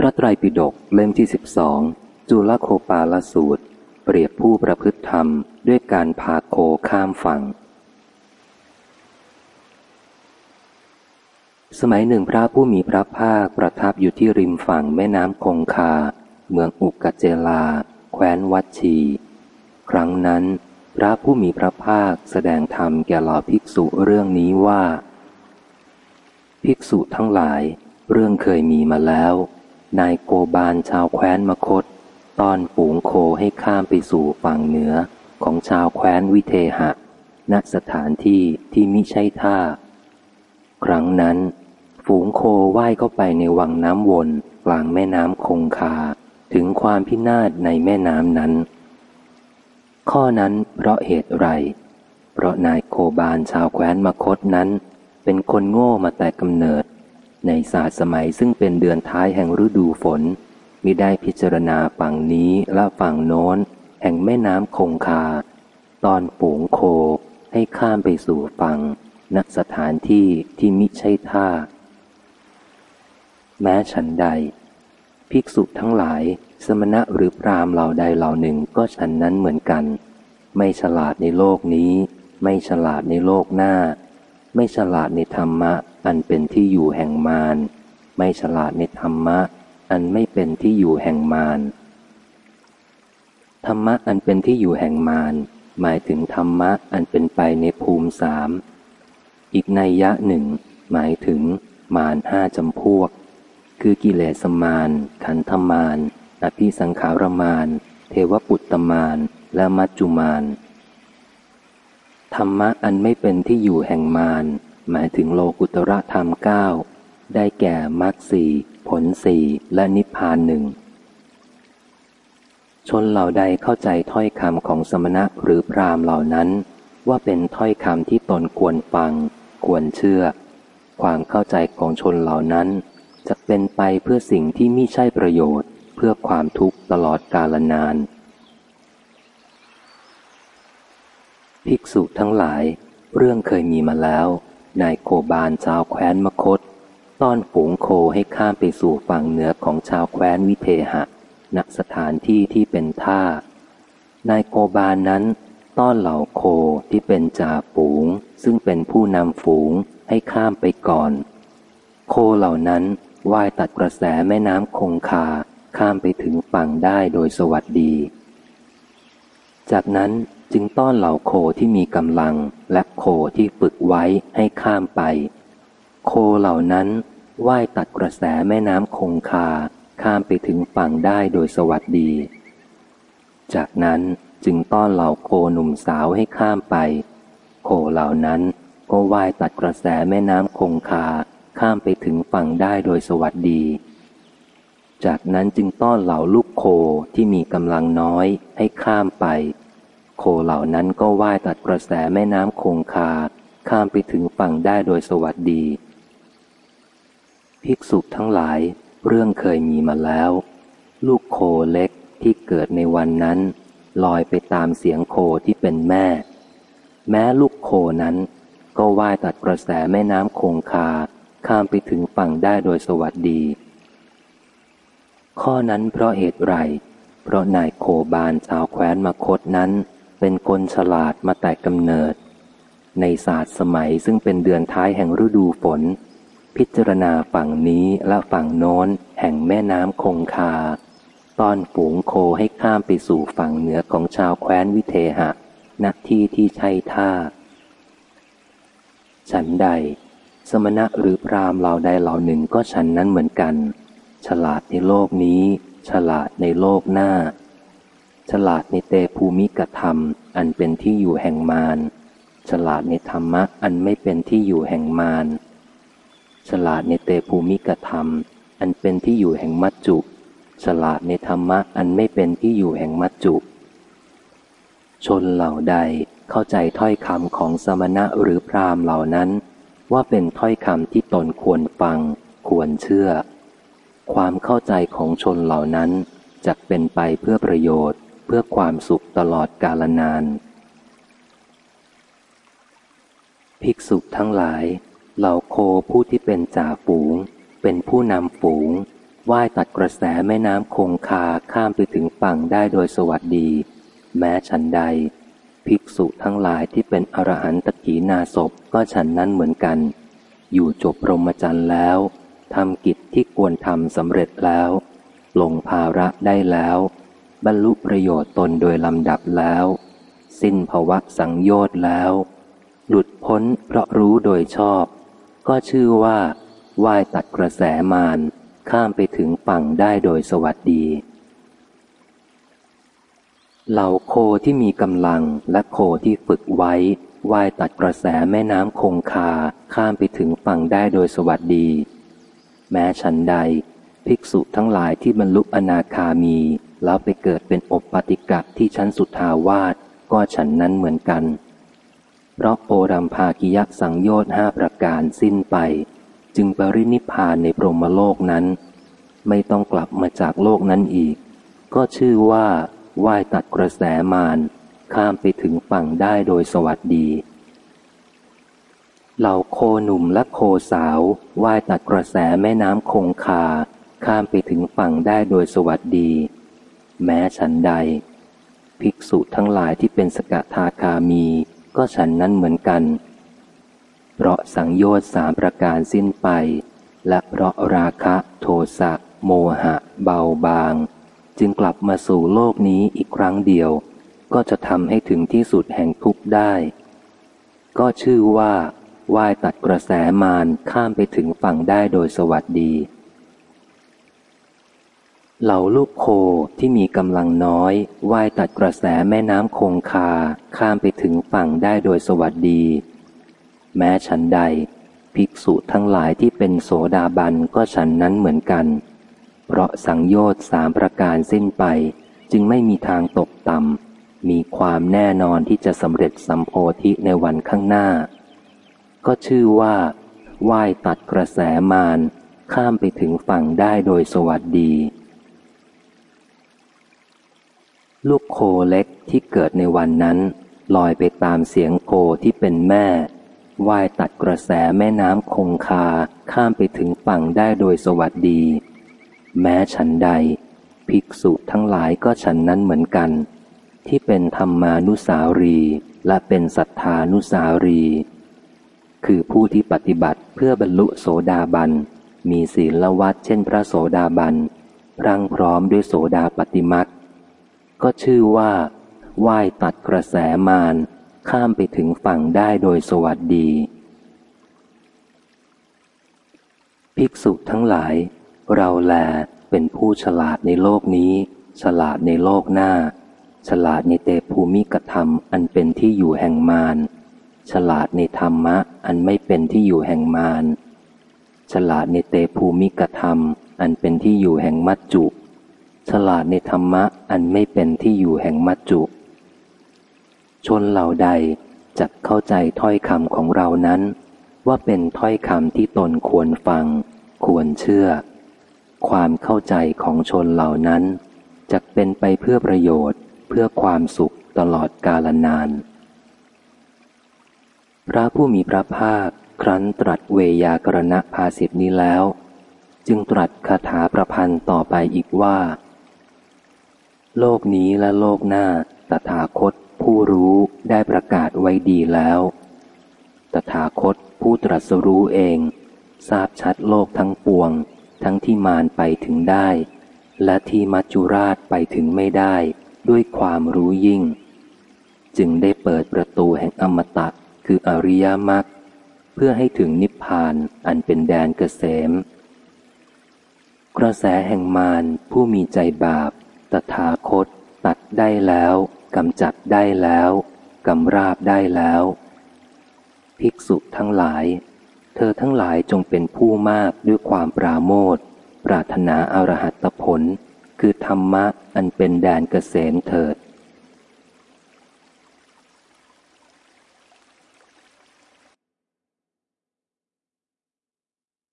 พระไตรปิฎกเล่มที่สิบสองจุลโคปาลสูตร เปรียบผู้ประพฤติธรรมด้วยการพาโคข้ามฝั่ง สมัยหนึ่งพระผู้มีพระภาคประทับอยู่ที่ริมฝั่งแม่น้ำคงคา เมืองอุกกเจลา แคว้นวัดชี ครั้งนั้น พระผู้มีพระภาคแสดงธรรมแก่เหล่าภิกษุเรื่องนี้ว่า ภิกษุทั้งหลาย เรื่องเคยมีมาแล้ว นายโกบาลชาวแคว้นมคตตอนฝูงโคให้ข้ามไปสู่ฝั่งเหนือของชาวแคว้นวิเทหะ ณสถานที่ที่มิใช่ท่า ครั้งนั้น ฝูงโคว่ายเข้าไปในวังน้ำวนกลางแม่น้ำคงคาถึงความพินาศในแม่น้ำนั้น ข้อนั้นเพราะเหตุไร เพราะนายโคบาลชาวแคว้นมคตนั้น เป็นคนโง่มาแต่กำเนิด ในศาสตร์สมัยซึ่งเป็นเดือนท้ายแห่งฤดูฝนมิได้พิจารณาฝั่งนี้และฝั่งโน้น แห่งแม่น้ำคงคา ตอนฝูงโคให้ข้ามไปสู่ฝั่งณสถานที่ที่มิใช่ท่า แม้ฉันใด ภิกษุทั้งหลาย สมณะหรือพรามเหล่าใดเหล่าหนึ่งก็ฉันนั้นเหมือนกัน ไม่ฉลาดในโลกนี้ ไม่ฉลาดในโลกหน้า ไม่ฉลาดในธรรมะ อันเป็นที่อยู่แห่งมาร ไม่ฉลาดในธรรมะ อันไม่เป็นที่อยู่แห่งมารธรรมะอันเป็นที่อยู่แห่งมารหมายถึงธรรมะอันเป็นไปในภูมิสามอีกในยะหนึ่ง หมายถึงมารห้าจำพวก คือกิเลสมารขันธมารอภิสังขารมารเทวปุตตมารและมัจจุมารธรรมะอันไม่เป็นที่อยู่แห่งมาร หมายถึงโลกุตระธรรมเก้าได้แก่มรรคสี่ผลสี่และนิพพานหนึ่งชนเหล่าใดเข้าใจถ้อยคำของสมณะหรือพรามเหล่านั้น ว่าเป็นถ้อยคำที่ตนควรฟัง ควรเชื่อ ความเข้าใจของชนเหล่านั้น จะเป็นไปเพื่อสิ่งที่ไม่ใช่ประโยชน์ เพื่อความทุกข์ตลอดกาลนาน ภิกษุทั้งหลาย เรื่องเคยมีมาแล้ว นายโคบาลชาวแคว้นมคตต้อนฝูงโคให้ข้ามไปสู่ฝั่งเหนือของชาวแคว้นวิเทหะ ณ สถานที่ที่เป็นท่า นายโกบาลนนั้น ต้อนเหล่าโคที่เป็นจ่าฝูง ซึ่งเป็นผู้นำฝูงให้ข้ามไปก่อน โคเหล่านั้นว่ายตัดกระแสแม่น้ำคงคา ข้ามไปถึงฝั่งได้โดยสวัสดี จากนั้นจึงต้อนเหล่าโคที่มีกำลังและ โคที่ฝึกไว้ให้ข้ามไป โคเหล่านั้นว่ายตัดกระแสแม่น้ำคงคาข้ามไปถึงฝั่งได้โดยสวัสดี จากนั้นจึงต้อนเหล่าโคหนุ่มสาวให้ข้ามไป โคเหล่านั้นก็ว่ายตัดกระแสแม่น้ำคงคาข้ามไปถึงฝั่งได้โดยสวัสดี จากนั้นจึงต้อนเหล่าลูกโคที่มีกำลังน้อยให้ข้ามไป โคเหล่านั้นก็ว่ายตัดกระแสแม่น้ำคงคา ข้ามไปถึงฝั่งได้โดยสวัสดี ภิกษุทั้งหลายเรื่องเคยมีมาแล้ว ลูกโคเล็กที่เกิดในวันนั้น ลอยไปตามเสียงโคที่เป็นแม่ แม้ลูกโคนั้น ก็ว่ายตัดกระแสแม่น้ำคงคา ข้ามไปถึงฝั่งได้โดยสวัสดี ข้อนั้นเพราะเหตุไร เพราะนายโคบาลชาวแคว้นมคตนั้น เป็นคนฉลาดมาแต่กำเนิด ในศาสตร์สมัยซึ่งเป็นเดือนท้ายแห่งฤดูฝน พิจารณาฝั่งนี้และฝั่งโน้นแห่งแม่น้ำคงคาตอนฝูงโคให้ข้ามไปสู่ฝั่งเหนือของชาวแคว้นวิเทหะณที่ที่ใช่ท่า ฉันใด สมณะหรือพรามเหล่าใดเหล่าหนึ่งก็ฉันนั้นเหมือนกัน ฉลาดในโลกนี้ ฉลาดในโลกหน้า ฉลาดในเตภูมิกธรรม อันเป็นที่อยู่แห่งมาร ฉลาดในธรรมะอันไม่เป็นที่อยู่แห่งมาร ฉลาดในเตภูมิกธรรม อันเป็นที่อยู่แห่งมัจจุ ฉลาดในธรรมะอันไม่เป็นที่อยู่แห่งมัจจุ ชนเหล่าใดเข้าใจถ้อยคำของสมณะหรือพราหมณ์เหล่านั้น ว่าเป็นถ้อยคำที่ตนควรฟัง ควรเชื่อ ความเข้าใจของชนเหล่านั้นจะเป็นไปเพื่อประโยชน์ เพื่อความสุขตลอดกาลนาน ภิกษุทั้งหลาย เหล่าโคผู้ที่เป็นจ่าฝูง เป็นผู้นำฝูงว่ายตัดกระแสแม่น้ำคงคาข้ามไปถึงฝั่งได้โดยสวัสดี แม้ฉันใด ภิกษุทั้งหลายที่เป็นอรหันตกีนาศพก็ฉันนั้นเหมือนกัน อยู่จบรมจันทร์แล้วทำกิจที่ควรทำสำเร็จแล้ว ลงภาระได้แล้ว บรรลุประโยชน์ตนโดยลำดับแล้ว สิ้นภวะสังโยชน์แล้ว หลุดพ้นเพราะรู้โดยชอบ ก็ชื่อว่าว่ายตัดกระแสมารข้ามไปถึงฝั่งได้โดยสวัสดี เหล่าโคที่มีกำลังและโคที่ฝึกไว้ว่ายตัดกระแสแม่น้ำคงคาข้ามไปถึงฝั่งได้โดยสวัสดี แม้ฉันใด ภิกษุทั้งหลายที่บรรลุอนาคามี แล้วไปเกิดเป็นอบปฏิกะที่ชั้นสุทาวาสก็ฉันนั้นเหมือนกัน เพราะโอรัมภากิยะสังโยชน์ห้าประการสิ้นไป จึงปรินิพานในพรหมโลกนั้น ไม่ต้องกลับมาจากโลกนั้นอีก ก็ชื่อว่าว่ายตัดกระแสมารข้ามไปถึงฝั่งได้โดยสวัสดี เหล่าโคหนุ่มและโคสาวว่ายตัดกระแสแม่น้ำคงคา ข้ามไปถึงฝั่งได้โดยสวัสดี แม้ฉันใด ภิกษุทั้งหลายที่เป็นสกทาคามี ก็ฉันนั้นเหมือนกัน เพราะสังโยชน์สามประการสิ้นไป และเพราะราคะโทสะโมหะ เบาบาง จึงกลับมาสู่โลกนี้อีกครั้งเดียว ก็จะทำให้ถึงที่สุดแห่งทุกข์ได้ ก็ชื่อว่าว่ายตัดกระแสมารข้ามไปถึงฝั่งได้โดยสวัสดี เหล่าลูกโคที่มีกำลังน้อยว่ายตัดกระแสแม่น้ำคงคาข้ามไปถึงฝั่งได้โดยสวัสดี แม้ฉันใด ภิกษุทั้งหลายที่เป็นโสดาบันก็ฉันนั้นเหมือนกัน เพราะสังโยชน์สามประการสิ้นไป จึงไม่มีทางตกต่ำมีความแน่นอนที่จะสำเร็จสัมโพธิในวันข้างหน้า ก็ชื่อว่าว่ายตัดกระแสมารข้ามไปถึงฝั่งได้โดยสวัสดี ลูกโคเล็กที่เกิดในวันนั้น ลอยไปตามเสียงโคที่เป็นแม่ว่ายตัดกระแสแม่น้ำคงคาข้ามไปถึงฝั่งได้โดยสวัสดี แม้ฉันใด ภิกษุทั้งหลายก็ฉันนั้นเหมือนกัน ที่เป็นธรรมานุสารีและเป็นศรัทธานุสารี คือผู้ที่ปฏิบัติเพื่อบรรลุโสดาบัน มีศีลวัดเช่นพระโสดาบันรังพร้อมด้วยโสดาปฏิมัก ก็ชื่อว่าว่ายตัดกระแสมารข้ามไปถึงฝั่งได้โดยสวัสดี ภิกษุทั้งหลาย เราแลเป็นผู้ฉลาดในโลกนี้ ฉลาดในโลกหน้า ฉลาดในเตภูมิกธรรมอันเป็นที่อยู่แห่งมารฉลาดในธรรมะอันไม่เป็นที่อยู่แห่งมารฉลาดในเตภูมิกธรรม อันเป็นที่อยู่แห่งมัจจุ ฉลาดในธรรมะอันไม่เป็นที่อยู่แห่งมัจจุ ชนเหล่าใดจะเข้าใจถ้อยคำของเรานั้น ว่าเป็นถ้อยคำที่ตนควรฟัง ควรเชื่อ ความเข้าใจของชนเหล่านั้นจะเป็นไปเพื่อประโยชน์เพื่อความสุขตลอดกาลนาน พระผู้มีพระภาคครั้นตรัสเวยากรณภาสิทธินี้แล้ว จึงตรัสคาถาประพันธ์ต่อไปอีกว่า โลกนี้และโลกหน้า ตถาคตผู้รู้ได้ประกาศไว้ดีแล้ว ตถาคตผู้ตรัสรู้เอง ทราบชัดโลกทั้งปวง ทั้งที่มารไปถึงได้ และที่มัจจุราชไปถึงไม่ได้ ด้วยความรู้ยิ่ง จึงได้เปิดประตูแห่งอมตะคืออริยมรรคเพื่อให้ถึงนิพพานอันเป็นแดนเกษม กระแสแห่งมารผู้มีใจบาป ตถาคต ตัดได้แล้วกำจัดได้แล้วกำราบได้แล้ว ภิกษุทั้งหลาย เธอทั้งหลายจงเป็นผู้มากด้วยความปราโมทปรารถนาอารหัตผล คือธรรมะอันเป็นแดนเกษมเถิด